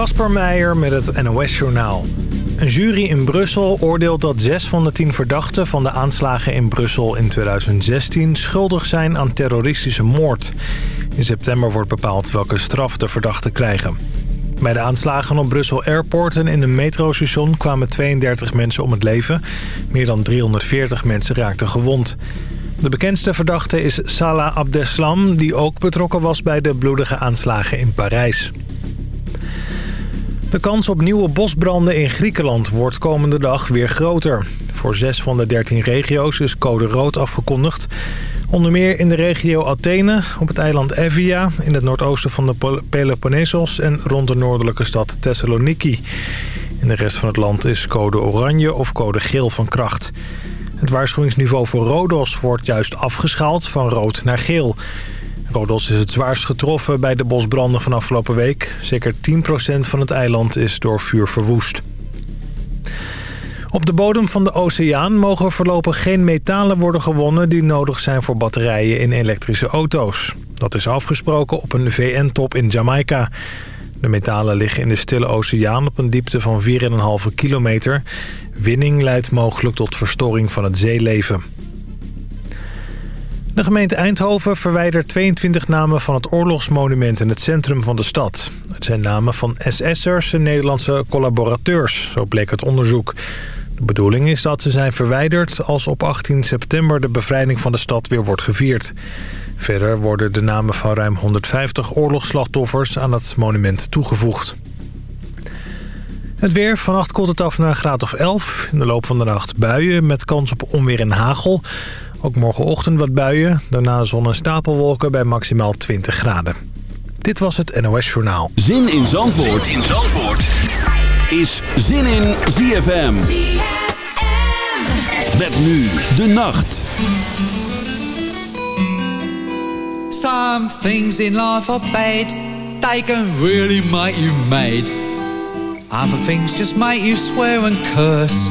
Kasper Meijer met het NOS-journaal. Een jury in Brussel oordeelt dat zes van de tien verdachten... van de aanslagen in Brussel in 2016 schuldig zijn aan terroristische moord. In september wordt bepaald welke straf de verdachten krijgen. Bij de aanslagen op Brussel Airport en in een metrostation... kwamen 32 mensen om het leven. Meer dan 340 mensen raakten gewond. De bekendste verdachte is Salah Abdeslam... die ook betrokken was bij de bloedige aanslagen in Parijs. De kans op nieuwe bosbranden in Griekenland wordt komende dag weer groter. Voor zes van de dertien regio's is code rood afgekondigd. Onder meer in de regio Athene, op het eiland Evia... in het noordoosten van de Peloponnesos en rond de noordelijke stad Thessaloniki. In de rest van het land is code oranje of code geel van kracht. Het waarschuwingsniveau voor Rodos wordt juist afgeschaald van rood naar geel... Rodos is het zwaarst getroffen bij de bosbranden van afgelopen week. Zeker 10% van het eiland is door vuur verwoest. Op de bodem van de oceaan mogen voorlopig geen metalen worden gewonnen... die nodig zijn voor batterijen in elektrische auto's. Dat is afgesproken op een VN-top in Jamaica. De metalen liggen in de stille oceaan op een diepte van 4,5 kilometer. Winning leidt mogelijk tot verstoring van het zeeleven. De gemeente Eindhoven verwijdert 22 namen van het oorlogsmonument in het centrum van de stad. Het zijn namen van SS'ers en Nederlandse collaborateurs, zo bleek het onderzoek. De bedoeling is dat ze zijn verwijderd als op 18 september de bevrijding van de stad weer wordt gevierd. Verder worden de namen van ruim 150 oorlogsslachtoffers aan het monument toegevoegd. Het weer. Vannacht koelt het af naar een graad of 11. In de loop van de nacht buien met kans op onweer en hagel. Ook morgenochtend wat buien. Daarna zon en stapelwolken bij maximaal 20 graden. Dit was het NOS Journaal. Zin in Zandvoort, zin in Zandvoort. is Zin in ZFM. ZFM. Met nu de nacht. Some things in life are bad. They can really make you mad. Other things just make you swear and curse.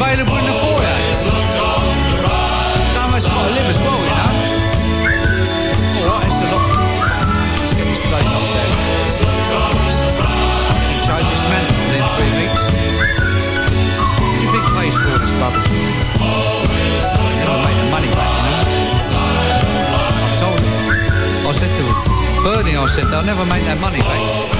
Available in the foyer. Someone's got to live as well, you know. Alright, it's a lot. Three weeks. You think all? Never the money back, you know. I told him. I said to him, Bernie, I said, they'll never make that money back.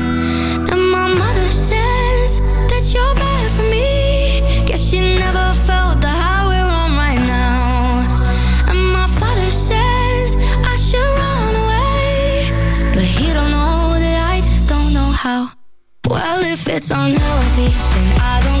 it's unhealthy, then I don't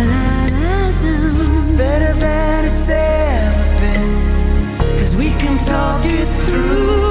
better than it's ever been. Cause we can talk it through.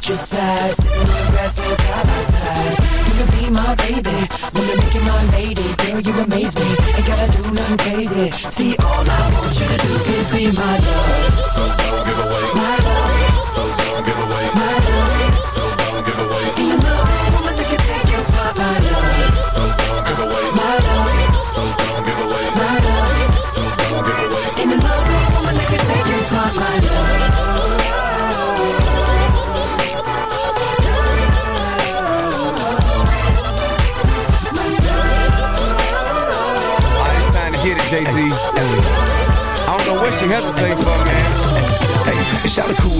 countryside, sitting on the grassland side by side. You could be my baby, when you make making my lady. Girl, you amaze me, ain't gotta do nothing crazy. See, all I want you to do is be my love. So don't give away my Hesitating for, man. Hey, Shot cool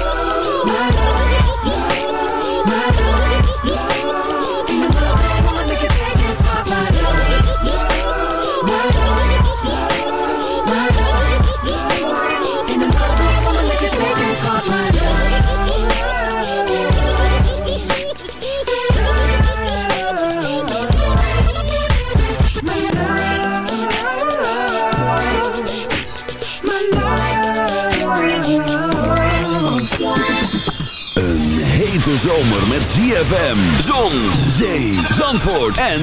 ZFM, zon, zee, zandvoort en.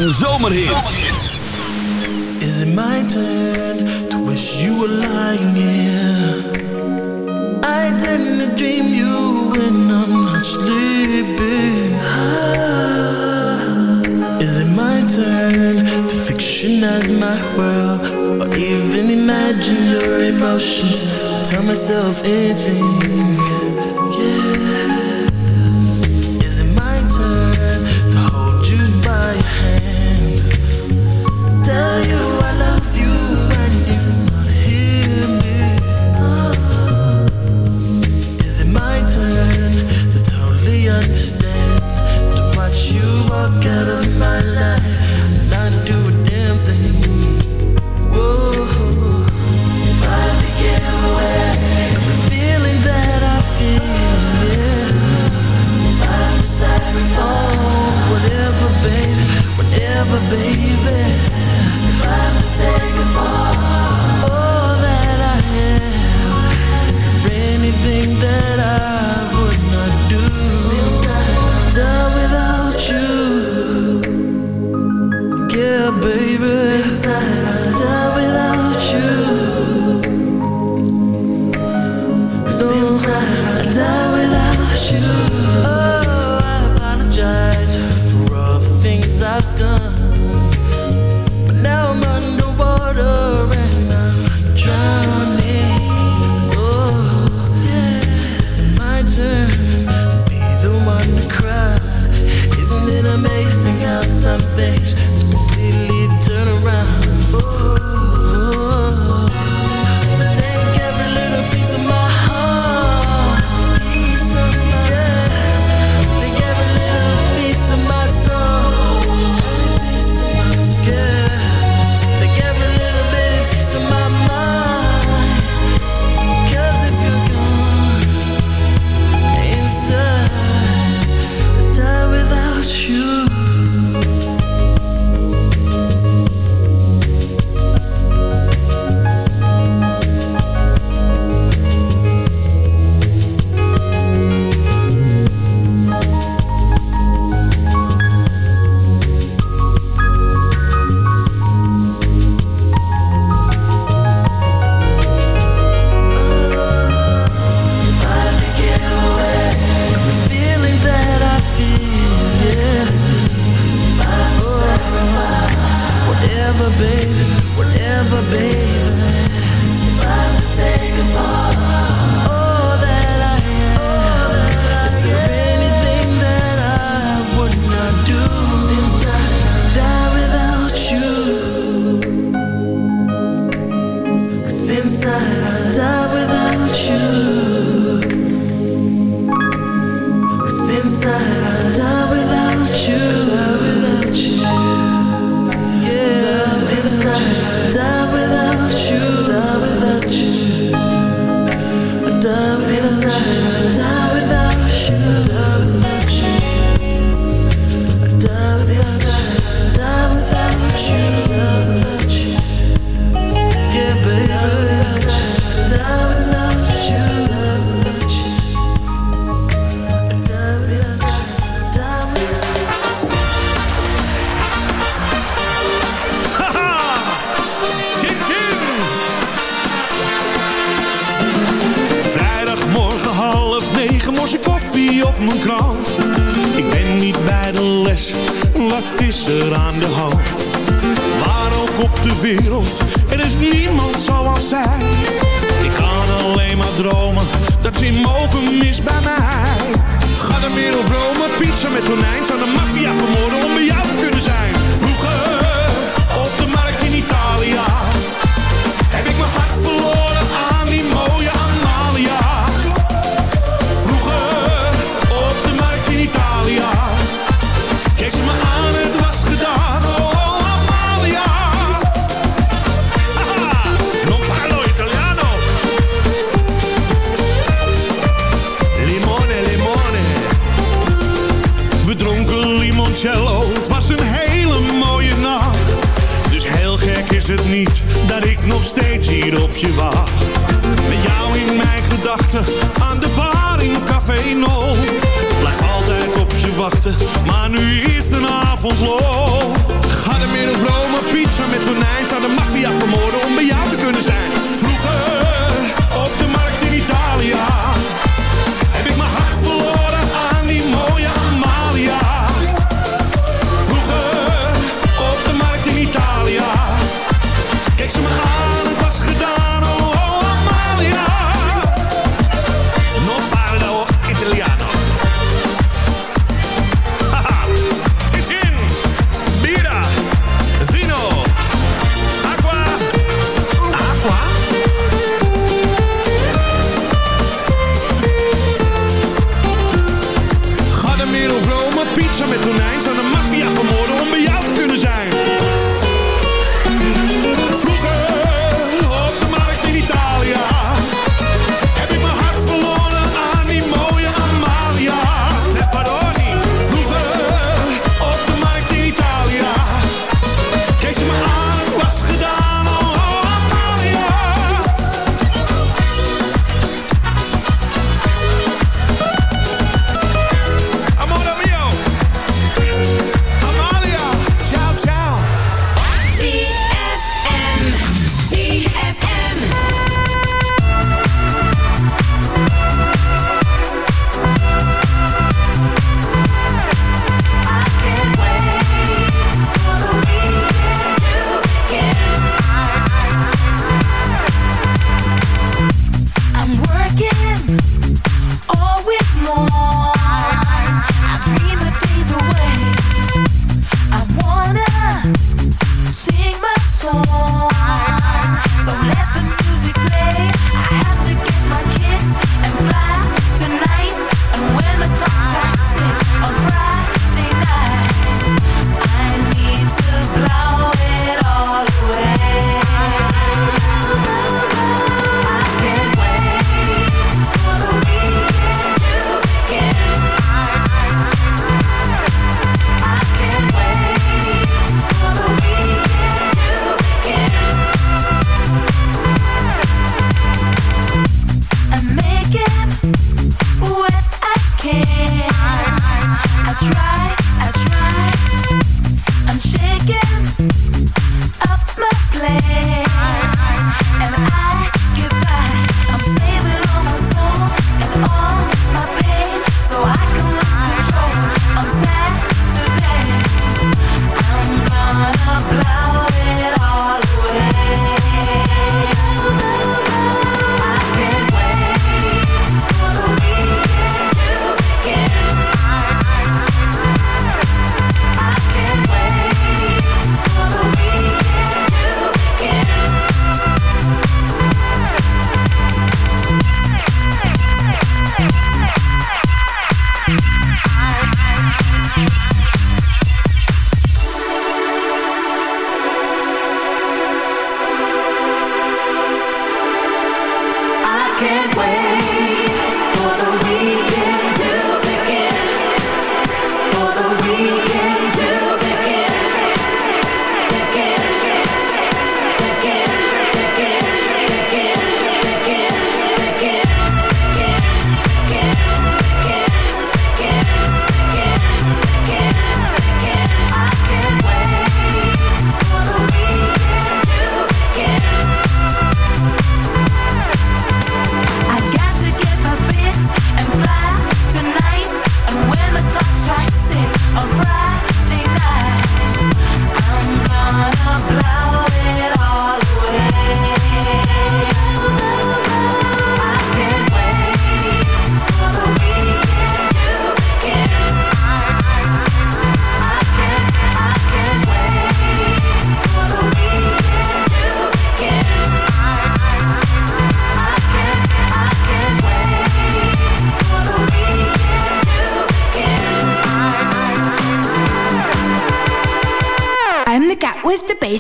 Is it my turn to wish you were lying here? I tend to dream you when I'm not sleeping. Ah. Is it my turn to fictionize my world or even imagine your emotions? Tell myself anything.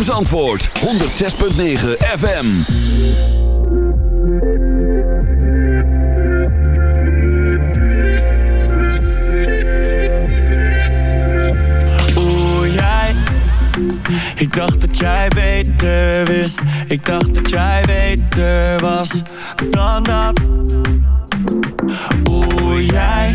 ZFM's antwoord, 106.9 FM. Jij. Ik dacht dat jij beter wist. Ik dacht dat jij beter was dan dat. Oeh, jij.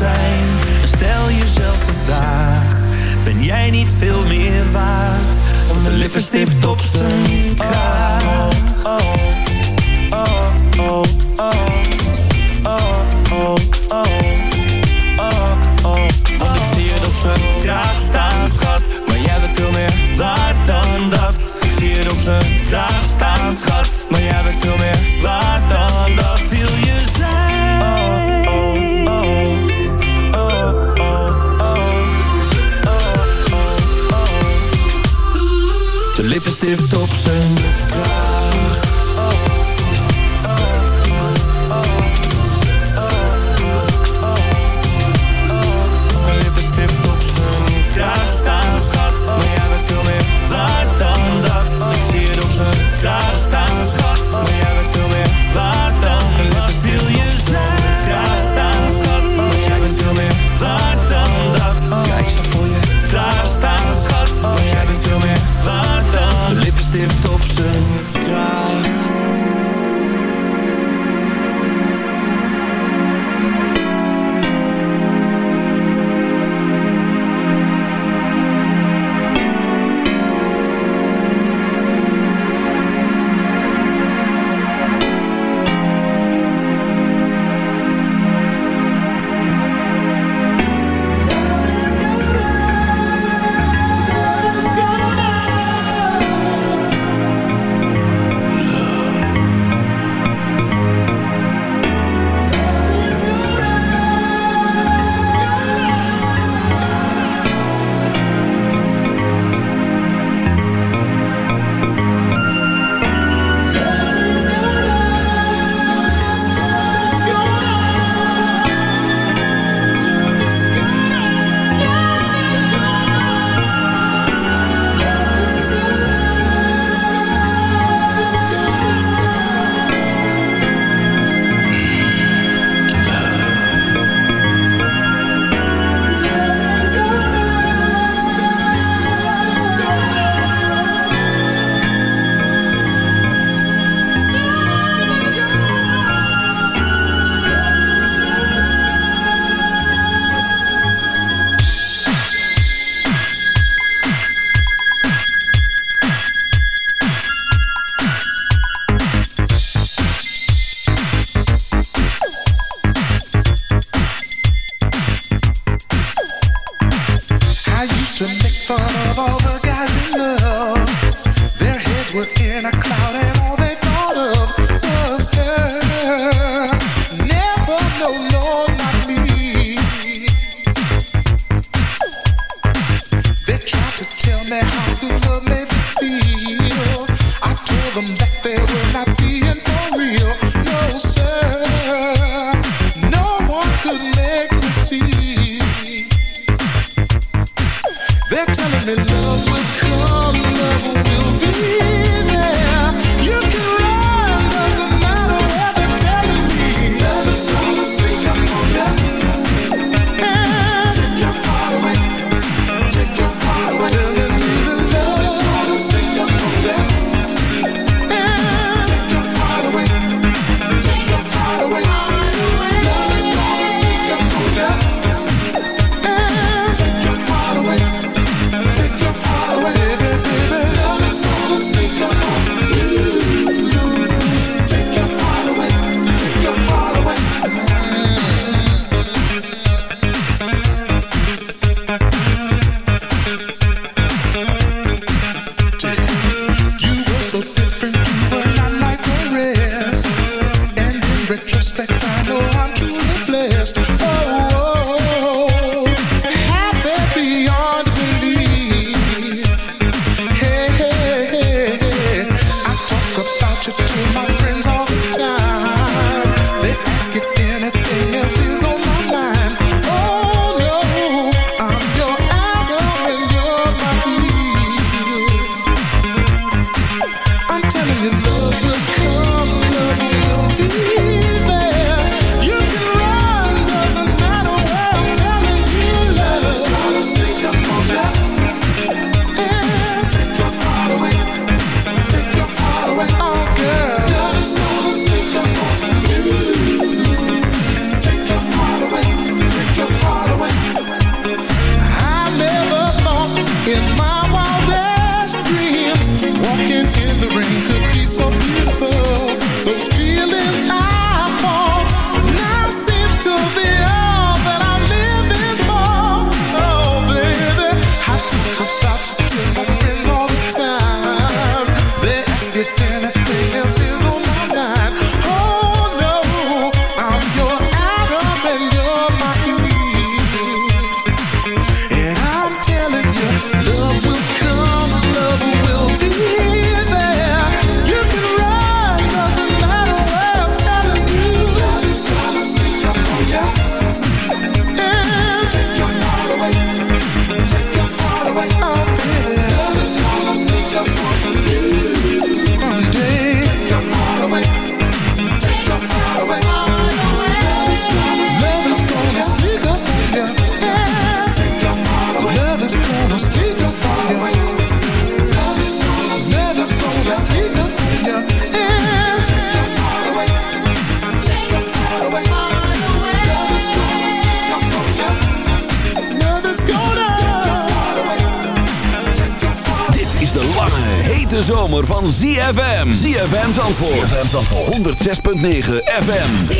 En stel jezelf de vraag, ben jij niet veel meer waard? Dan de lippenstift op zijn kraag. oh, ZFM Zandvoort. 106.9 FM.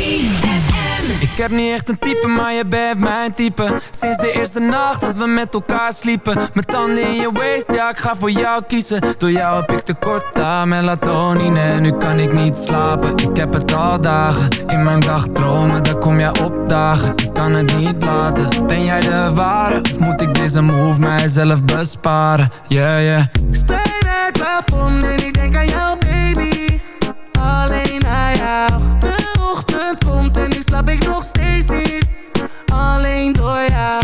Ik heb niet echt een type, maar je bent mijn type Sinds de eerste nacht dat we met elkaar sliepen Met tanden in je waist, ja ik ga voor jou kiezen Door jou heb ik tekort aan melatonine Nu kan ik niet slapen, ik heb het al dagen In mijn dagdromen, daar kom jij opdagen Ik kan het niet laten, ben jij de ware? Of moet ik deze move mijzelf besparen? Yeah, yeah Stay het plafond en ik denk aan jou de ochtend komt en nu slaap ik nog steeds niet. Alleen door jou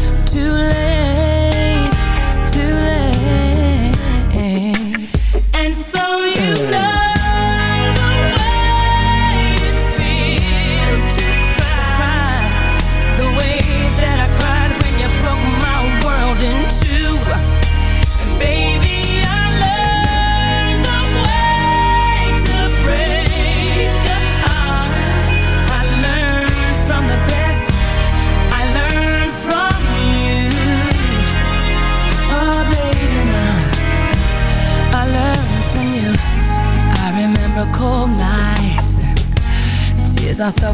too late.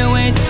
your ways.